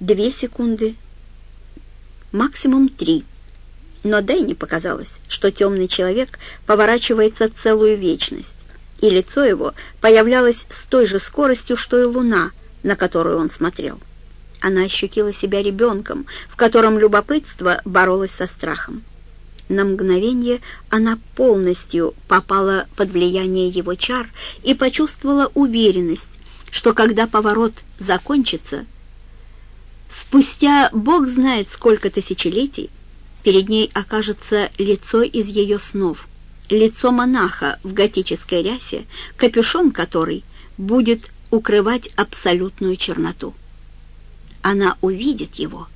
две секунды, максимум три. Но Дэнни показалось, что темный человек поворачивается целую вечность, и лицо его появлялось с той же скоростью, что и луна, на которую он смотрел. Она ощутила себя ребенком, в котором любопытство боролось со страхом. На мгновение она полностью попала под влияние его чар и почувствовала уверенность, что когда поворот закончится, спустя бог знает сколько тысячелетий, перед ней окажется лицо из ее снов, лицо монаха в готической рясе, капюшон которой будет укрывать абсолютную черноту. Она увидит его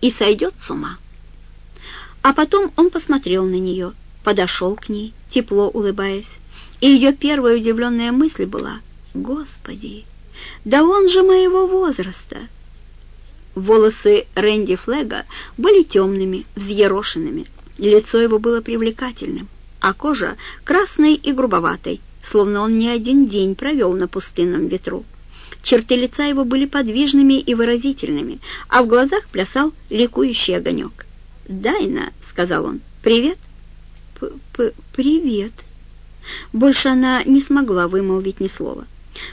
и сойдет с ума. А потом он посмотрел на нее, подошел к ней, тепло улыбаясь, и ее первая удивленная мысль была «Господи, да он же моего возраста!» Волосы Рэнди Флега были темными, взъерошенными, лицо его было привлекательным, а кожа красной и грубоватой, словно он не один день провел на пустынном ветру. Черты лица его были подвижными и выразительными, а в глазах плясал ликующий огонек. «Дайна», — сказал он, — «привет». П -п «Привет». Больше она не смогла вымолвить ни слова.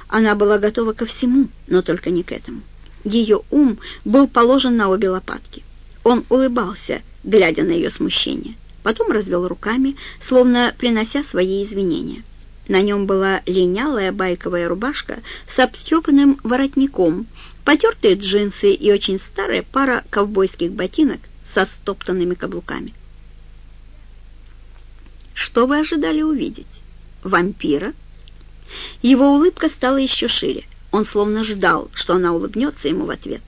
Она была готова ко всему, но только не к этому. Ее ум был положен на обе лопатки. Он улыбался, глядя на ее смущение. Потом развел руками, словно принося свои извинения. На нем была линялая байковая рубашка с обстрепанным воротником, потертые джинсы и очень старая пара ковбойских ботинок со стоптанными каблуками. «Что вы ожидали увидеть? Вампира?» Его улыбка стала еще шире. Он словно ждал, что она улыбнется ему в ответ.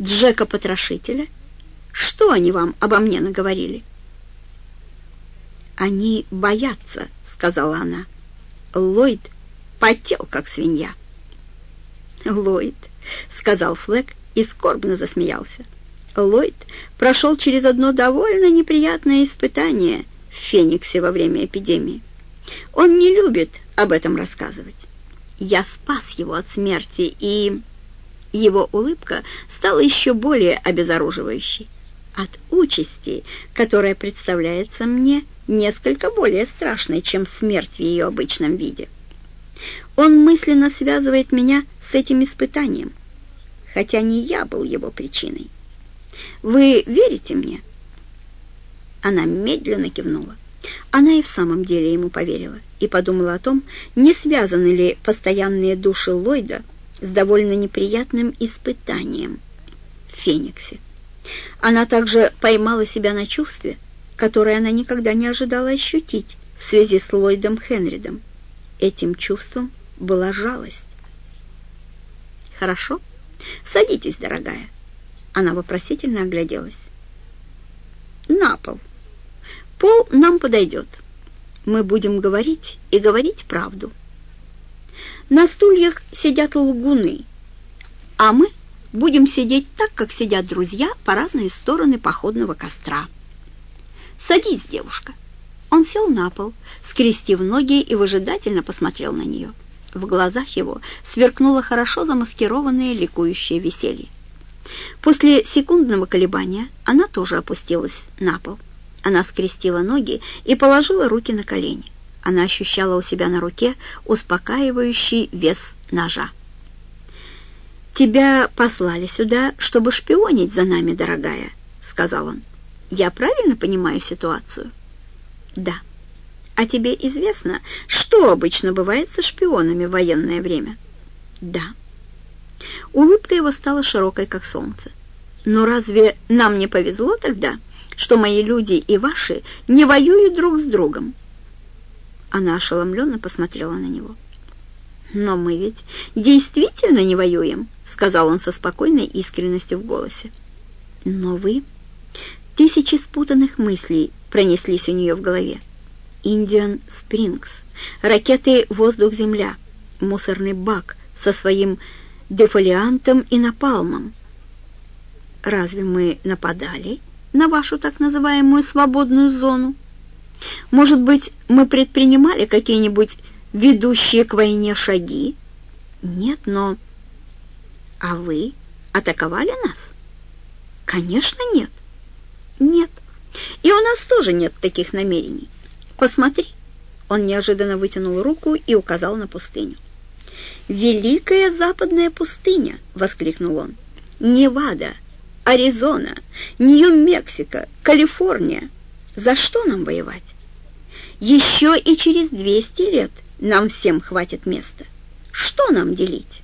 «Джека-потрошителя? Что они вам обо мне наговорили?» «Они боятся», — сказала она. Ллойд потел, как свинья. «Ллойд», — сказал Флэк и скорбно засмеялся. Ллойд прошел через одно довольно неприятное испытание в Фениксе во время эпидемии. Он не любит об этом рассказывать. Я спас его от смерти, и... Его улыбка стала еще более обезоруживающей. От участи, которая представляется мне несколько более страшной, чем смерть в ее обычном виде. Он мысленно связывает меня с этим испытанием, хотя не я был его причиной. Вы верите мне?» Она медленно кивнула. Она и в самом деле ему поверила и подумала о том, не связаны ли постоянные души Ллойда с довольно неприятным испытанием в Фениксе. Она также поймала себя на чувстве, которое она никогда не ожидала ощутить в связи с Ллойдом Хенридом. Этим чувством была жалость. «Хорошо, садитесь, дорогая». Она вопросительно огляделась. «На пол. Пол нам подойдет. Мы будем говорить и говорить правду. На стульях сидят лгуны, а мы будем сидеть так, как сидят друзья по разные стороны походного костра. Садись, девушка». Он сел на пол, скрестив ноги и выжидательно посмотрел на нее. В глазах его сверкнуло хорошо замаскированное ликующее веселье. После секундного колебания она тоже опустилась на пол. Она скрестила ноги и положила руки на колени. Она ощущала у себя на руке успокаивающий вес ножа. «Тебя послали сюда, чтобы шпионить за нами, дорогая», — сказал он. «Я правильно понимаю ситуацию?» «Да». «А тебе известно, что обычно бывает со шпионами в военное время?» «Да». Улыбка его стала широкой, как солнце. «Но разве нам не повезло тогда, что мои люди и ваши не воюют друг с другом?» Она ошеломленно посмотрела на него. «Но мы ведь действительно не воюем», — сказал он со спокойной искренностью в голосе. «Но вы...» Тысячи спутанных мыслей пронеслись у нее в голове. «Индиан Спрингс», ракеты «Воздух-Земля», мусорный бак со своим дефолиантом и напалмом. Разве мы нападали на вашу так называемую свободную зону? Может быть, мы предпринимали какие-нибудь ведущие к войне шаги? Нет, но... А вы? атаковали нас? Конечно, нет. Нет. И у нас тоже нет таких намерений. Посмотри. Он неожиданно вытянул руку и указал на пустыню. «Великая западная пустыня!» — воскликнул он. «Невада, Аризона, Нью-Мексико, Калифорния. За что нам воевать? Еще и через 200 лет нам всем хватит места. Что нам делить?»